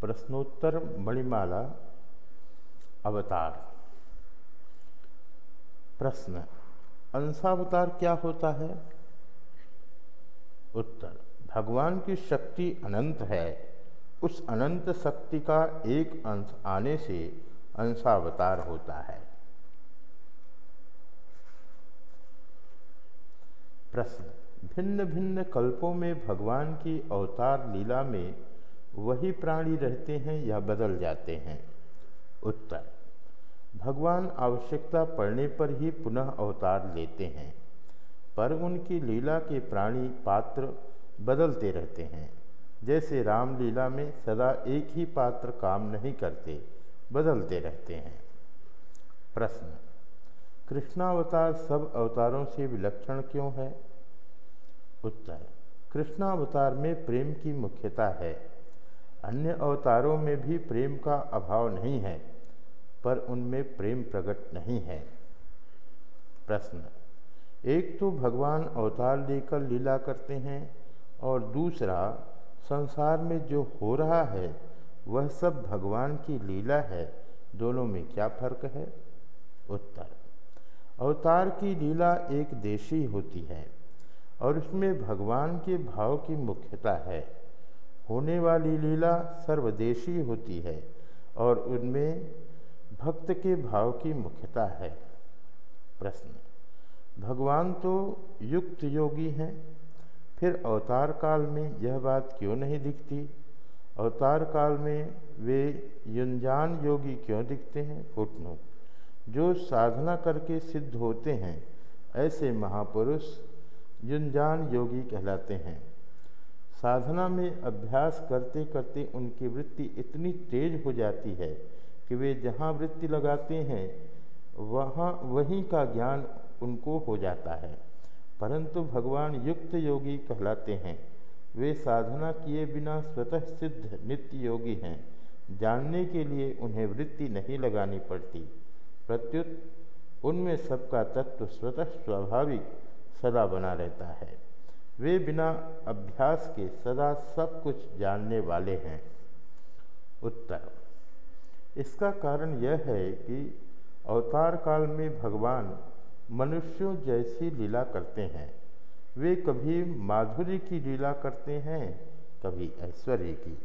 प्रश्नोत्तर मणिमाला, अवतार। प्रश्न, अंशावतार क्या होता है? उत्तर, भगवान की शक्ति अनंत है। उस अनंत शक्ति का एक अंश आने से अंशावतार होता है। प्रश्न भिन्न भिन्न कल्पों में भगवान की अवतार लीला में वही प्राणी रहते हैं या बदल जाते हैं? उत्तर, भगवान आवश्यकता पड़ने पर ही पुनः अवतार लेते हैं, पर उनकी लीला के प्राणी पात्र बदलते रहते हैं। जैसे रामलीला में सदा एक ही पात्र काम नहीं करते, बदलते रहते हैं। प्रश्न, कृष्णावतार सब अवतारों से विलक्षण क्यों है? उत्तर, कृष्णावतार में प्रेम की मुख्यता है। अन्य अवतारों में भी प्रेम का अभाव नहीं है, पर उनमें प्रेम प्रकट नहीं है। प्रश्न, एक तो भगवान अवतार लेकर लीला करते हैं और दूसरा, संसार में जो हो रहा है, वह सब भगवान की लीला है, दोनों में क्या फ़र्क है? उत्तर, अवतार की लीला एक देशी होती है और उसमें भगवान के भाव की मुख्यता है। होने वाली लीला सर्वदेशी होती है और उनमें भक्त के भाव की मुख्यता है। प्रश्न, भगवान तो युक्त योगी हैं, फिर अवतार काल में यह बात क्यों नहीं दिखती? अवतार काल में वे युंजान योगी क्यों दिखते हैं? फुटनोट जो साधना करके सिद्ध होते हैं, ऐसे महापुरुष युंजान योगी कहलाते हैं। साधना में अभ्यास करते करते उनकी वृत्ति इतनी तेज हो जाती है कि वे जहाँ वृत्ति लगाते हैं, वहाँ वहीं का ज्ञान उनको हो जाता है। परंतु भगवान युक्त योगी कहलाते हैं। वे साधना किए बिना स्वतः सिद्ध नित्य योगी हैं। जानने के लिए उन्हें वृत्ति नहीं लगानी पड़ती। प्रत्युत, उनमें सबका तत्व स्वतः स्वाभाविक सदा बना रहता है। वे बिना अभ्यास के सदा सब कुछ जानने वाले हैं। उत्तर। इसका कारण यह है कि अवतार काल में भगवान मनुष्यों जैसी लीला करते हैं। वे कभी माधुर्य की लीला करते हैं, कभी ऐश्वर्य की।